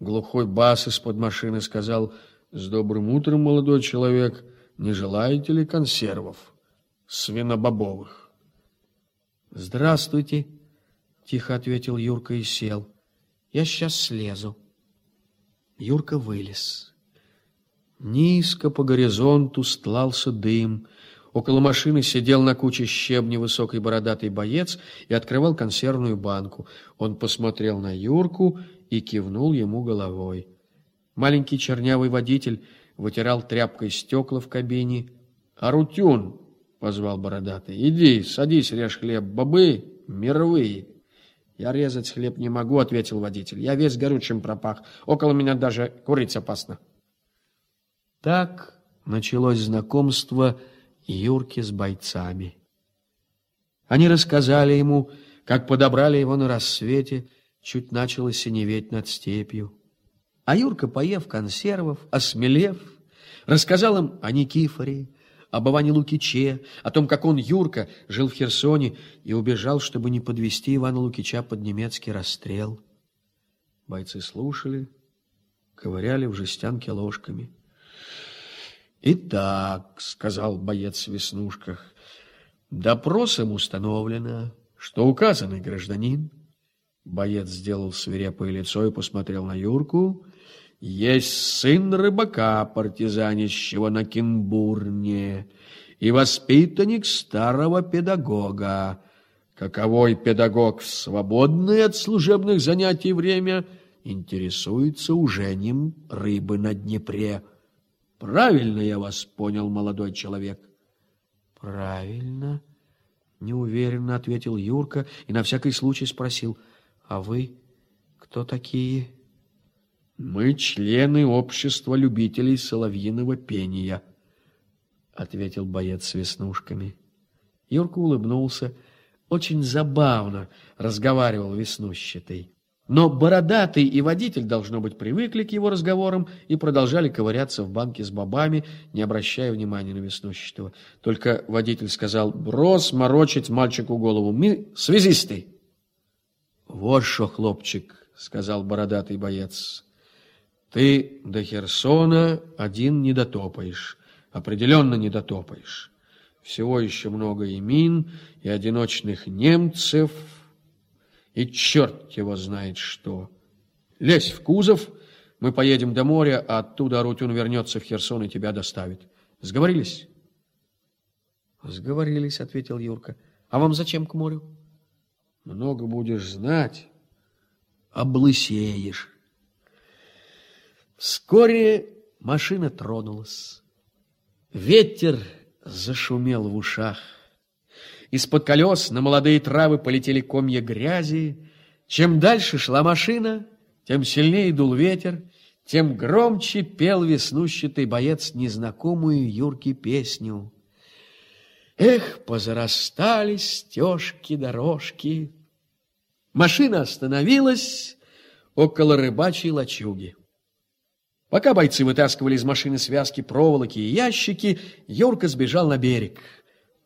Глухой бас из-под машины сказал, «С добрым утром, молодой человек, не желаете ли консервов свинобобовых?» «Здравствуйте», — тихо ответил Юрка и сел. «Я сейчас слезу». Юрка вылез. Низко по горизонту стлался дым. Около машины сидел на куче щебня высокий бородатый боец и открывал консервную банку. Он посмотрел на Юрку и кивнул ему головой. Маленький чернявый водитель вытирал тряпкой стекла в кабине. «Арутюн!» — позвал бородатый. «Иди, садись, режь хлеб. Бобы мировые!» «Я резать хлеб не могу», — ответил водитель. «Я весь горючим пропах. Около меня даже курить опасно». Так началось знакомство Юрки с бойцами. Они рассказали ему, как подобрали его на рассвете, чуть начало синеветь над степью. А Юрка, поев консервов, осмелев, рассказал им о Никифоре, об Иване Лукиче, о том, как он, Юрка, жил в Херсоне и убежал, чтобы не подвести Ивана Лукича под немецкий расстрел. Бойцы слушали, ковыряли в жестянке ложками. «Итак», — сказал боец в веснушках, — «допросом установлено, что указанный гражданин...» Боец сделал свирепое лицо и посмотрел на Юрку. «Есть сын рыбака, партизанищего на Кенбурне, и воспитанник старого педагога. Каковой педагог в свободное от служебных занятий время интересуется ужением рыбы на Днепре». Правильно я вас понял, молодой человек? Правильно, неуверенно ответил Юрка и на всякий случай спросил, а вы кто такие? Мы члены общества любителей соловьиного пения, ответил боец с веснушками. Юрка улыбнулся. Очень забавно разговаривал веснущатый. Но бородатый и водитель, должно быть, привыкли к его разговорам и продолжали ковыряться в банке с бобами, не обращая внимания на веснущего. Только водитель сказал, брось морочить мальчику голову, мы связисты. Вот что, хлопчик, сказал бородатый боец, ты до Херсона один не дотопаешь, определенно не дотопаешь. Всего еще много имин и одиночных немцев — и черт его знает что. Лезь в кузов, мы поедем до моря, а оттуда Арутюн вернется в Херсон и тебя доставит. Сговорились? Сговорились, ответил Юрка. А вам зачем к морю? Много будешь знать, облысеешь. Вскоре машина тронулась. Ветер зашумел в ушах. Из-под колес на молодые травы полетели комья грязи. Чем дальше шла машина, тем сильнее дул ветер, тем громче пел веснущатый боец незнакомую Юрке песню. Эх, позарастали стежки-дорожки. Машина остановилась около рыбачьей лачуги. Пока бойцы вытаскивали из машины связки проволоки и ящики, Юрка сбежал на берег.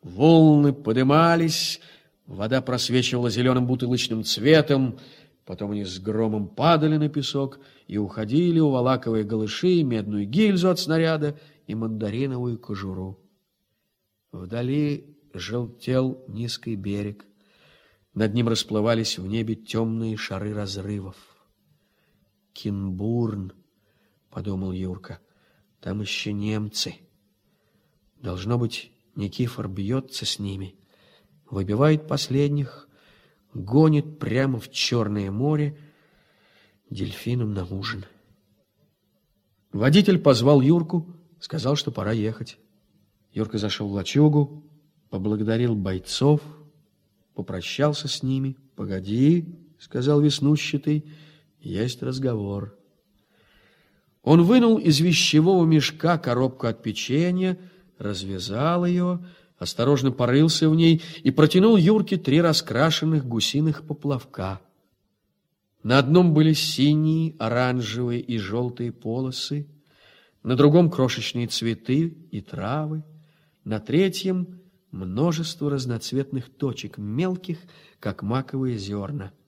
Волны подымались, вода просвечивала зеленым бутылочным цветом, потом они с громом падали на песок и уходили, уволакивая голыши, медную гильзу от снаряда и мандариновую кожуру. Вдали желтел низкий берег. Над ним расплывались в небе темные шары разрывов. «Кинбурн», — подумал Юрка, — «там еще немцы. Должно быть, Никифор бьется с ними, выбивает последних, гонит прямо в Черное море дельфином на ужин. Водитель позвал Юрку, сказал, что пора ехать. Юрка зашел в лачугу, поблагодарил бойцов, попрощался с ними. «Погоди», — сказал веснущатый, — «есть разговор». Он вынул из вещевого мешка коробку от печенья, развязал ее, осторожно порылся в ней и протянул Юрке три раскрашенных гусиных поплавка. На одном были синие, оранжевые и желтые полосы, на другом крошечные цветы и травы, на третьем множество разноцветных точек, мелких, как маковые зерна —